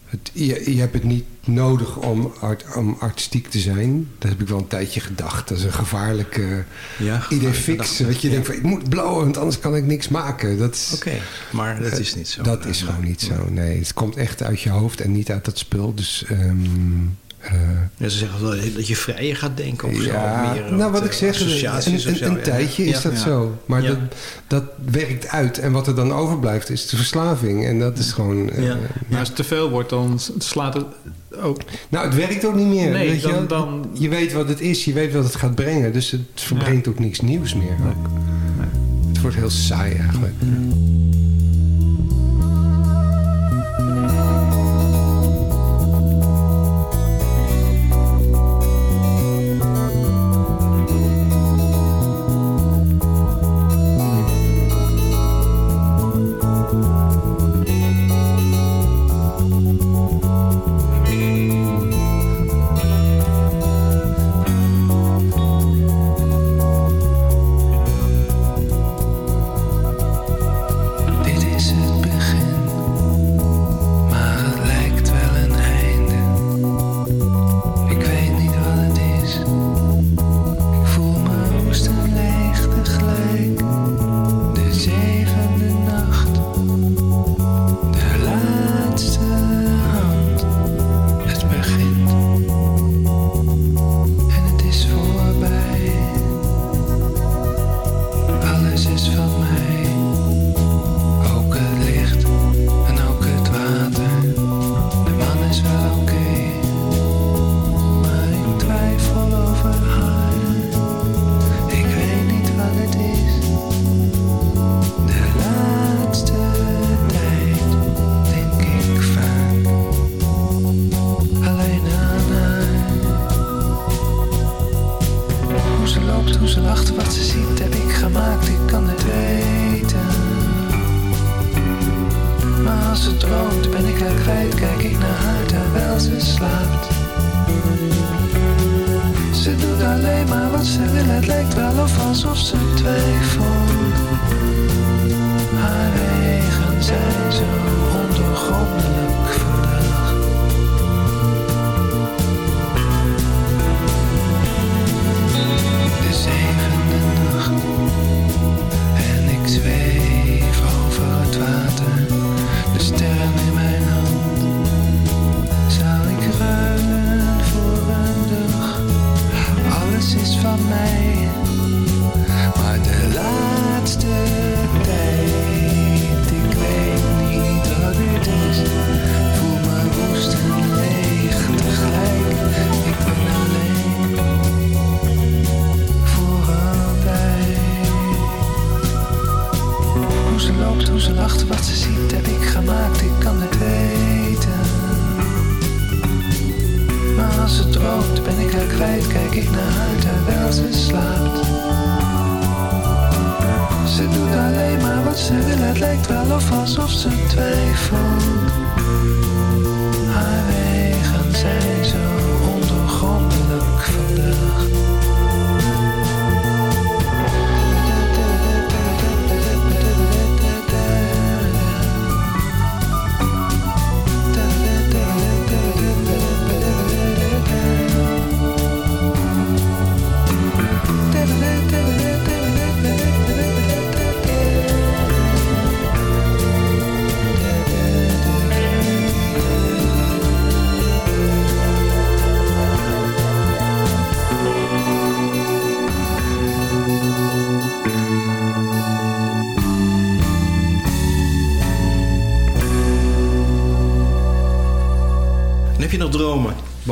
het, je, je hebt het niet nodig om, art, om artistiek te zijn. Dat heb ik wel een tijdje gedacht. Dat is een gevaarlijke Ja, idee fix. Dat je ja. denkt van, ik moet blowen, want anders kan ik niks maken. Dat is, Oké, maar dat is niet zo. Dat is gewoon niet zo. Nee, het komt echt uit je hoofd en niet uit dat spul. Dus... ehm, eh, Ja, ze zeggen wel dat je vrijer gaat denken of zo. ja, Meer, nou wat eh, ik zeg, een, een, zo, een ja. tijdje is Ja, dat ja. zo. Maar Ja. dat, dat werkt uit. En wat er dan overblijft is de verslaving. En dat is gewoon... eh, Ja. Maar als het te veel wordt, dan slaat het ook... Nou, het werkt ook niet meer. Nee, weet je, dan- wel. dan- je weet wat het is, je weet wat het gaat brengen. Dus het verbrengt ook niks nieuws meer. Ook. Het wordt heel saai eigenlijk.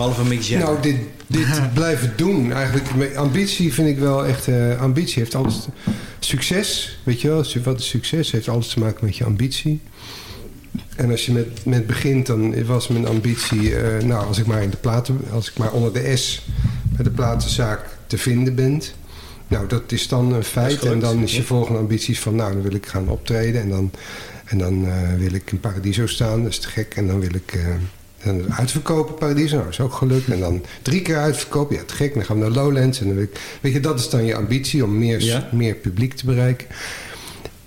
Behalve Mick Jagger. Nou, dit, dit blijven doen. Eigenlijk, ambitie vind ik wel echt... eh, ambitie heeft alles... Succes, weet je wel. Wat is succes? Heeft alles te maken met je ambitie. En als je met, met begint, dan was mijn ambitie... eh, nou, als ik maar in de platen... Als ik maar onder de S bij de platenzaak te vinden ben... Nou, dat is dan een feit. En dan is je volgende ambitie van... Nou, dan wil ik gaan optreden. En dan, en dan eh, wil ik in Paradiso staan. Dat is te gek. En dan wil ik... dan uitverkopen Paradiso, nou, dat is ook gelukt. En dan drie keer uitverkopen, ja, te gek. Dan gaan we naar Lowlands. En dan weet je, dat is dan je ambitie om meer, Ja. meer publiek te bereiken.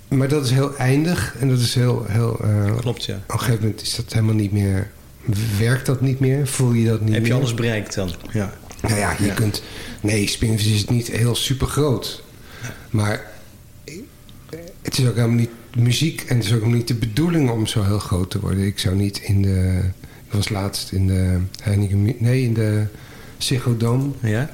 Maar dat is heel eindig. En dat is heel... heel eh, Klopt, ja. Op een gegeven moment is dat helemaal niet meer... Werkt dat niet meer? Voel je dat niet Heb meer? je alles bereikt dan? Ja. Nou ja, je Ja. kunt... Nee, Spinvis is niet heel super groot. Maar het is ook helemaal niet muziek... en het is ook helemaal niet de bedoeling om zo heel groot te worden. Ik zou niet in de... Ik was laatst in de Heineken... Nee, in de Ziggo Dome. Ja?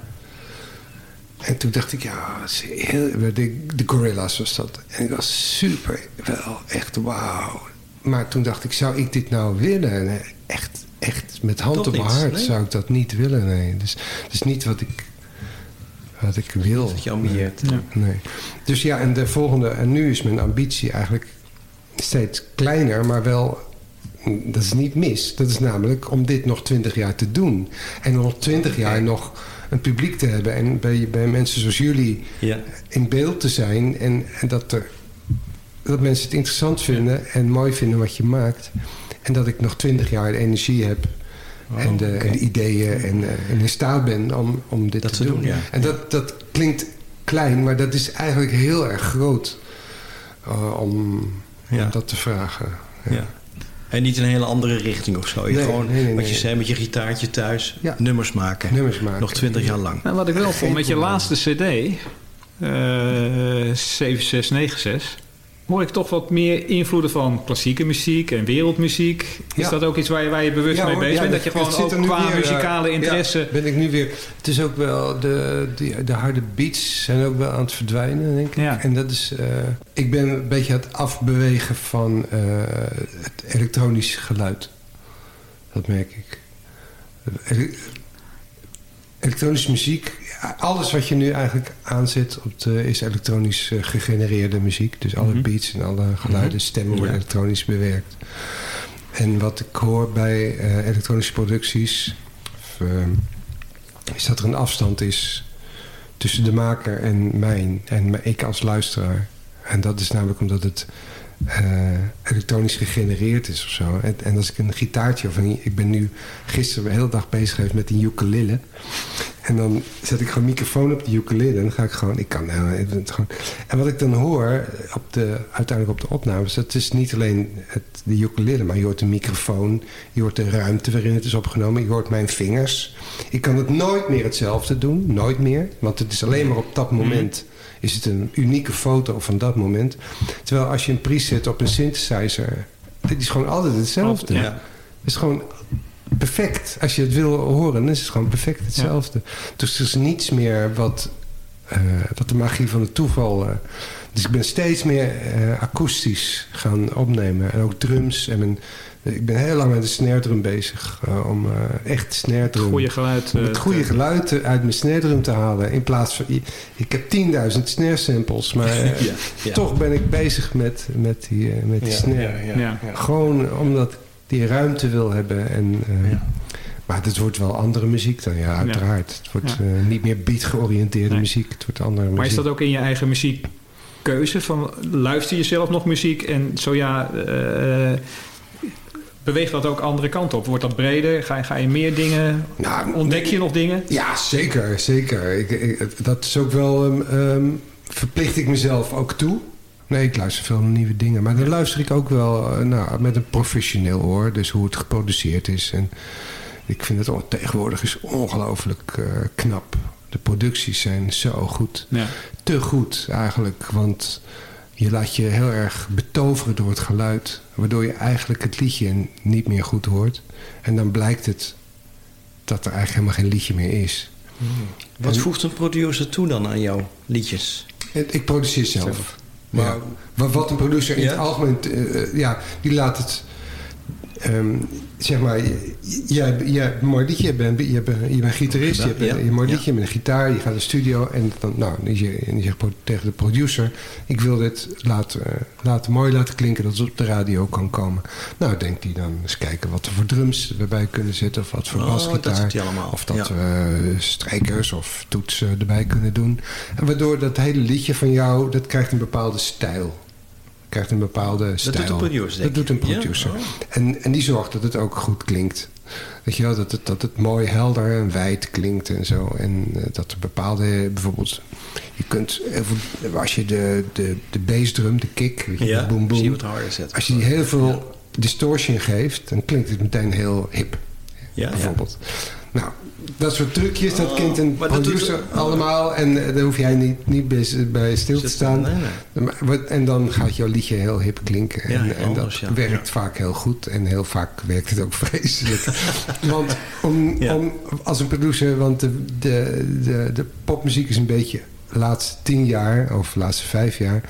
En toen dacht ik, ja, het is heel, de, de Gorillas was dat. En ik was super, wel echt wauw. Maar toen dacht ik, zou ik dit nou willen? Nee, echt, echt met hand Toch op mijn hart nee? zou ik dat niet willen. Nee. Dus dat is niet wat ik, wat ik wil. Dat je ambieert. Nee. nee. Dus ja, en de volgende, en nu is mijn ambitie eigenlijk steeds kleiner, maar wel dat is niet mis. Dat is namelijk om dit nog twintig jaar te doen. En nog twintig jaar nog een publiek te hebben. En bij, bij mensen zoals jullie Ja. in beeld te zijn. En, en dat, er, dat mensen het interessant vinden en mooi vinden wat je maakt. En dat ik nog twintig jaar de energie heb. en, de, en de ideeën en, eh, en in staat ben om, om dit Dat te doen. doen, ja. En dat, dat klinkt klein, maar dat is eigenlijk heel erg groot. eh, om, Ja. om dat te vragen. Ja. En niet in een hele andere richting of zo. Je Nee, gewoon, nee, nee, wat nee. je zei, met je gitaartje thuis, Ja. nummers maken. Nummers maken. Nog twintig jaar lang. Nou, wat ik wel vond met je laatste cd, eh 7696, hoor ik toch wat meer invloeden van klassieke muziek en wereldmuziek. Is Ja. dat ook iets waar je, waar je bewust mee bezig ja, bent? Dat je gewoon ook qua weer, eh, muzikale interesse... Ja, ben ik nu weer. Het is ook wel de, de, de harde beats zijn ook wel aan het verdwijnen, denk ik. En dat is. eh, ik ben een beetje aan het afbewegen van eh, het elektronisch geluid. Dat merk ik. Ele- Elektronische muziek, alles wat je nu eigenlijk aanzet op de, is elektronisch eh, gegenereerde muziek. Dus alle Mhm. beats en alle geluiden, stemmen worden Ja. elektronisch bewerkt. En wat ik hoor bij eh, elektronische producties... of, ehm, is dat er een afstand is tussen de maker en mij. En ik als luisteraar. En dat is namelijk omdat het eh, elektronisch gegenereerd is of zo. En, en als ik een gitaartje of een, ik ben nu gisteren de hele dag bezig geweest met een ukulele. En dan zet ik gewoon microfoon op de ukulele en dan ga ik gewoon, ik kan nou, het gewoon. En wat ik dan hoor op de, uiteindelijk op de opnames, dat is niet alleen het, de ukulele, maar je hoort de microfoon, je hoort de ruimte waarin het is opgenomen, je hoort mijn vingers. Ik kan het nooit meer hetzelfde doen, nooit meer, want het is alleen maar op dat moment is het een unieke foto van dat moment. Terwijl als je een preset op een synthesizer... dit is gewoon altijd hetzelfde. Ja. Het is gewoon perfect. Als je het wil horen, dan is het gewoon perfect hetzelfde. Dus er is niets meer wat, eh, wat de magie van het toeval... eh, dus ik ben steeds meer eh, akoestisch gaan opnemen. En ook drums. En mijn, ik ben heel lang met de snare drum bezig. eh, om eh, echt snare drum... Goede geluid. Het goede geluid uit mijn snare drum te halen. In plaats van... Ik heb 10.000 snare samples. Maar Ja, ja. toch ben ik bezig met, met die, met die Ja, snare. ja, ja, Ja. ja. Gewoon omdat ik die ruimte wil hebben. En, eh, Ja. Maar het wordt wel andere muziek dan. Ja, uiteraard. Het wordt Ja. niet meer beat georiënteerde Nee. muziek. Het wordt andere muziek. Maar is dat ook in je eigen muziekkeuze? Van, luister je zelf nog muziek? En zo ja, eh, beweegt dat ook andere kanten op? Wordt dat breder? Ga je, ga je meer dingen? Nou, Ontdek je nog dingen? Ja, zeker. zeker. Ik, ik- dat is ook wel... ehm, ehm, verplicht ik mezelf ook toe. Nee, ik luister veel naar nieuwe dingen. Maar dan luister ik ook wel eh, nou, met een professioneel oor. Dus hoe het geproduceerd is. En ik vind het tegenwoordig is ongelooflijk eh, knap. De producties zijn zo goed. Ja. Te goed eigenlijk. Want je laat je heel erg betoveren door het geluid. Waardoor je eigenlijk het liedje niet meer goed hoort. En dan blijkt het dat er eigenlijk helemaal geen liedje meer is. Wat En- voegt een producer toe dan aan jouw liedjes? Het- Ik produceer zelf. Maar Maar- wat, wat een producer in Ja? het algemeen... eh, eh, ja, die laat het... ehm, zeg maar, je- jij jij mooi liedje, je bent, je bent, je bent gitarist, je hebt een, Ja, een mooi liedje met een gitaar, je gaat naar de studio en dan, nou, je, en je zegt tegen de producer, ik wil dit laten, eh, laten mooi laten klinken, dat het op de radio kan komen. Nou, denkt hij dan eens kijken wat er voor drums erbij kunnen zitten, of wat voor Oh, basgitaar, of dat Ja. we strijkers of toetsen erbij kunnen doen. En waardoor dat hele liedje van jou, dat krijgt een bepaalde stijl. Krijgt een bepaalde stijl. doet een producer, denk Dat doet een. Ja? producer. Oh. En, en die zorgt dat het ook goed klinkt. Weet je wel, dat het, dat het mooi helder en wijd klinkt en zo. En eh, dat er bepaalde, bijvoorbeeld, je kunt, heel veel- als je de, de, de bassdrum, de kick, weet je, Ja, de boom wat harder zetten. Als je die heel veel distortion geeft, dan klinkt het meteen heel hip. Ja, bijvoorbeeld. Nou, dat soort trucjes, dat Oh, kent een doet- producer allemaal. En eh, daar hoef jij niet, niet bij, bij stil te staan. nee, nee. En dan gaat jouw liedje heel hip klinken. Ja, en, en anders, dat ja. werkt vaak heel goed. En heel vaak werkt het ook vreselijk. want om, om, als een producer... Want de, de, de, de popmuziek is een beetje de laatste tien jaar... of de laatste vijf jaar...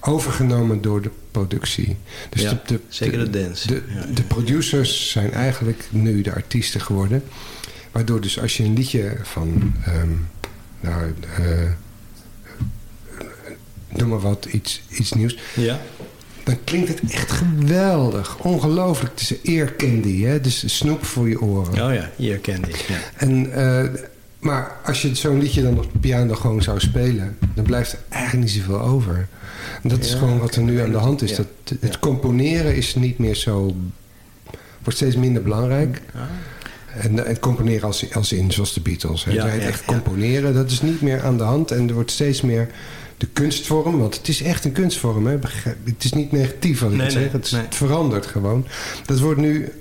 overgenomen door de productie. Dus Ja, de, de, zeker de dance. De, de producers zijn eigenlijk nu de artiesten geworden. Waardoor dus als je een liedje van... ehm, nou, eh, noem maar wat, iets, iets nieuws. Ja. Dan klinkt het echt geweldig. Ongelooflijk. Het is ear candy, hè? Dus snoep voor je oren. Oh ja, ik. Ja. En, eh, maar als je zo'n liedje dan op de piano gewoon zou spelen... dan blijft er eigenlijk niet zoveel over. En dat is Ja, gewoon wat er nu aan de hand is. Ja. Dat, het componeren is niet meer zo... wordt steeds minder belangrijk. Ah. En, en componeren als, als in, zoals de Beatles. Hè. Ja, echt ja. componeren, dat is niet meer aan de hand. En er wordt steeds meer de kunstvorm. Want het is echt een kunstvorm. Hè. Het is niet negatief wat ik Nee, het nee, zeg. Het, is- nee. het verandert gewoon. Dat wordt nu,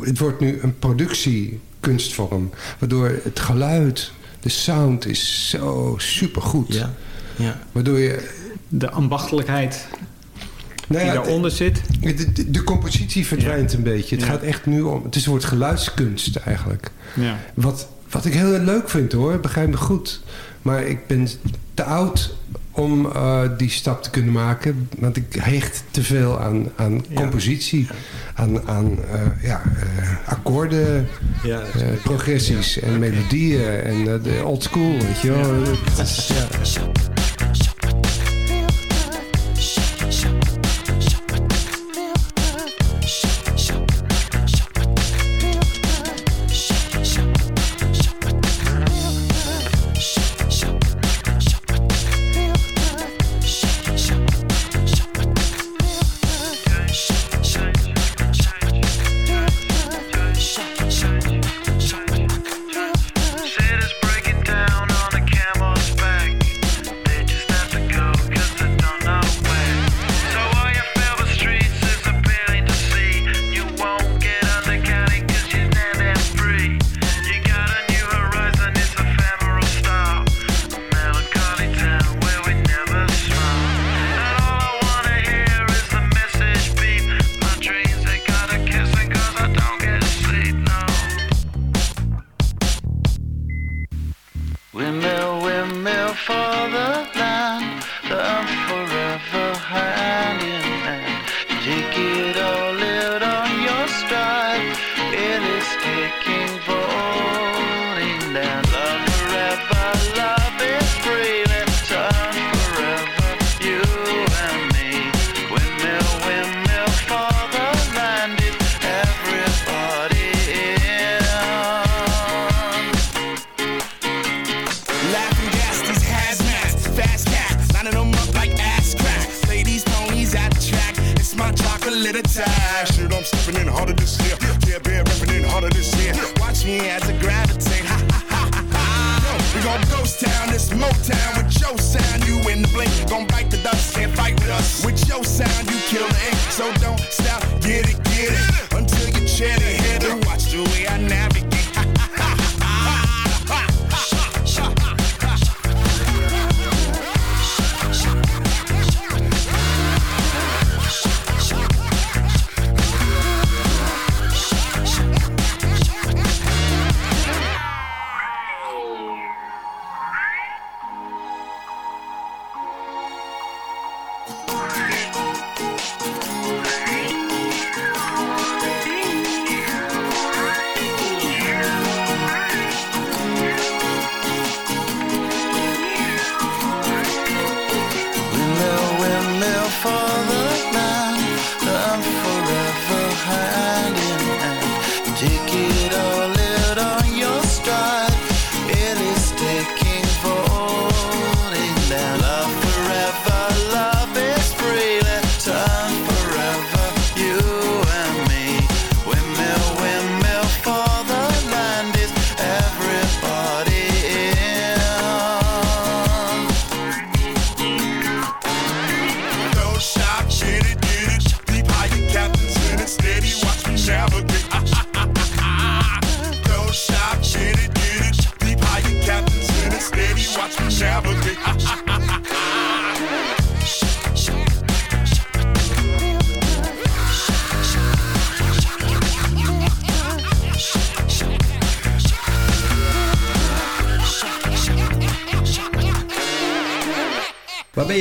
het wordt nu een productiekunstvorm. Waardoor het geluid, de sound is zo supergoed. Ja. Ja. Waardoor je... De ambachtelijkheid Nou die ja, daaronder zit. de, de, de compositie verdwijnt een beetje. Het Ja. gaat echt nu om... Het is een soort geluidskunst eigenlijk. Ja. Wat, wat ik heel leuk vind hoor, begrijp me goed. Maar ik ben te oud om eh, die stap te kunnen maken. Want ik hecht te veel aan, aan compositie. Aan, aan eh, ja, eh, akkoorden, progressies en melodieën. En de old school, weet je wel.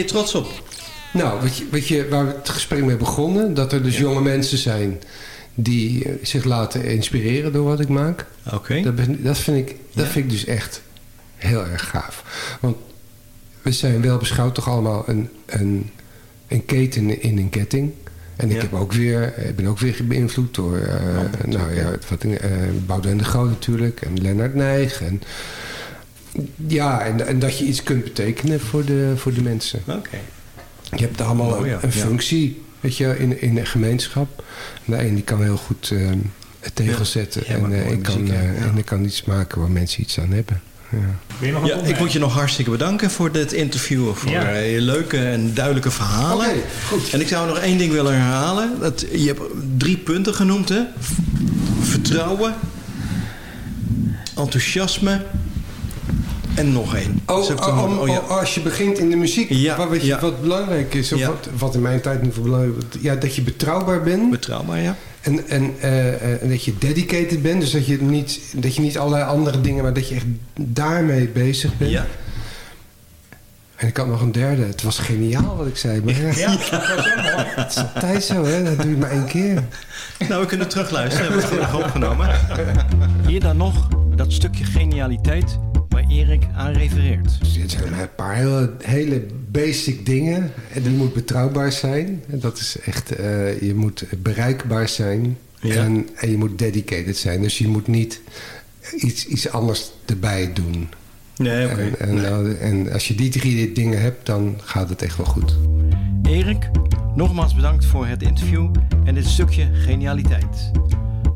Je trots op? Nou, wat je, wat je, waar we het gesprek mee begonnen... dat er dus jonge mensen zijn die eh, zich laten inspireren door wat ik maak. Oké. Dat, dat, vind ik, dat Ja. vind ik dus echt heel erg gaaf. Want we zijn wel beschouwd toch allemaal een, een, een keten in een ketting. En ik, Ja. heb ook weer, ik ben ook weer beïnvloed door eh, nou, ja, wat, uh, Boudewijn de Groot natuurlijk. En Lennart Nijg. En, ja, en, en dat je iets kunt betekenen voor de, voor de mensen. Oké. Je hebt allemaal Mooi, een, ja. een Ja. functie weet je, in, in een gemeenschap. De een die kan heel goed eh, het tegel zetten. Ja, en, eh, ik kan, eh, Ja. en ik kan iets maken waar mensen iets aan hebben. Ja. Ja, ik moet je nog hartstikke bedanken voor dit interview. Voor Ja. je leuke en duidelijke verhalen. Oké, goed. En ik zou nog één ding willen herhalen. Dat, je hebt drie punten genoemd, hè? Vertrouwen, enthousiasme en nog één. Oh, ik oh, om- oh, ja. oh, als je begint in de muziek, Ja, wat, weet je, ja. wat belangrijk is, of Ja. wat, wat in mijn tijd niet voor belangrijk was, ja, dat je betrouwbaar bent Betrouwbaar, ja. en, en, eh, eh, en dat je dedicated bent. Dus dat je, niet, dat je niet allerlei andere dingen, maar dat je echt daarmee bezig bent. Ja. En ik had nog een derde. Het was geniaal wat ik zei. Maar ja, het is altijd zo, hè? Dat doe je maar één keer. Nou, we kunnen terugluisteren. Hebben we het goed opgenomen. Hier dan nog dat stukje genialiteit Erik aan refereert. Dus dit zijn een paar hele, hele basic dingen. En die moet betrouwbaar zijn. En dat is echt, eh, je moet bereikbaar zijn. Ja. En, en je moet dedicated zijn. Dus je moet niet iets, iets anders erbij doen. Nee, oké. En, en, Nee. nou, en als je die drie dingen hebt, dan gaat het echt wel goed. Erik, nogmaals bedankt voor het interview en dit stukje genialiteit.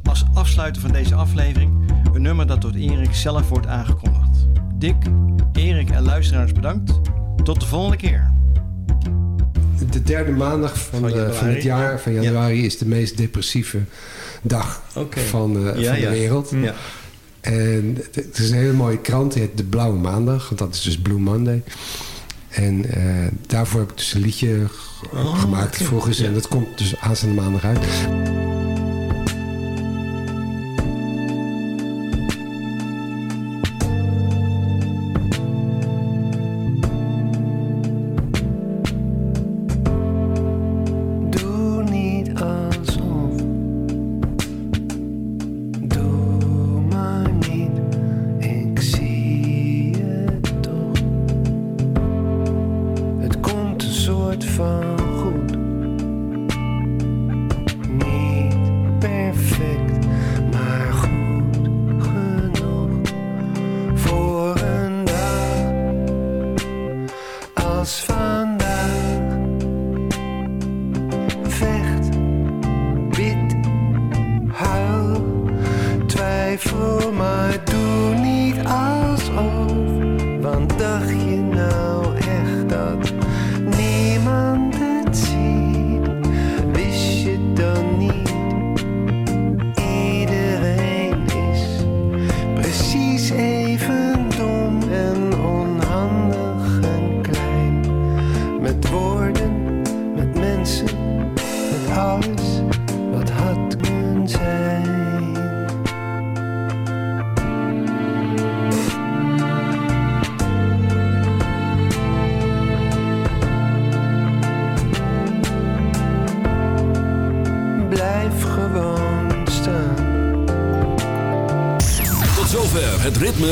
Als afsluiter van deze aflevering een nummer dat door Erik zelf wordt aangekondigd. Dick, Erik en luisteraars bedankt. Tot de volgende keer. De derde maandag van, Van de- van januari, het jaar, ja. van januari, is de meest depressieve dag Oké. van, de, Ja, van de wereld. Ja. En het- is een hele mooie krant, die heet De Blauwe Maandag, want dat is dus Blue Monday. En eh, daarvoor heb ik dus een liedje Oh, gemaakt. Ja. En dat komt dus aanstaande maandag uit.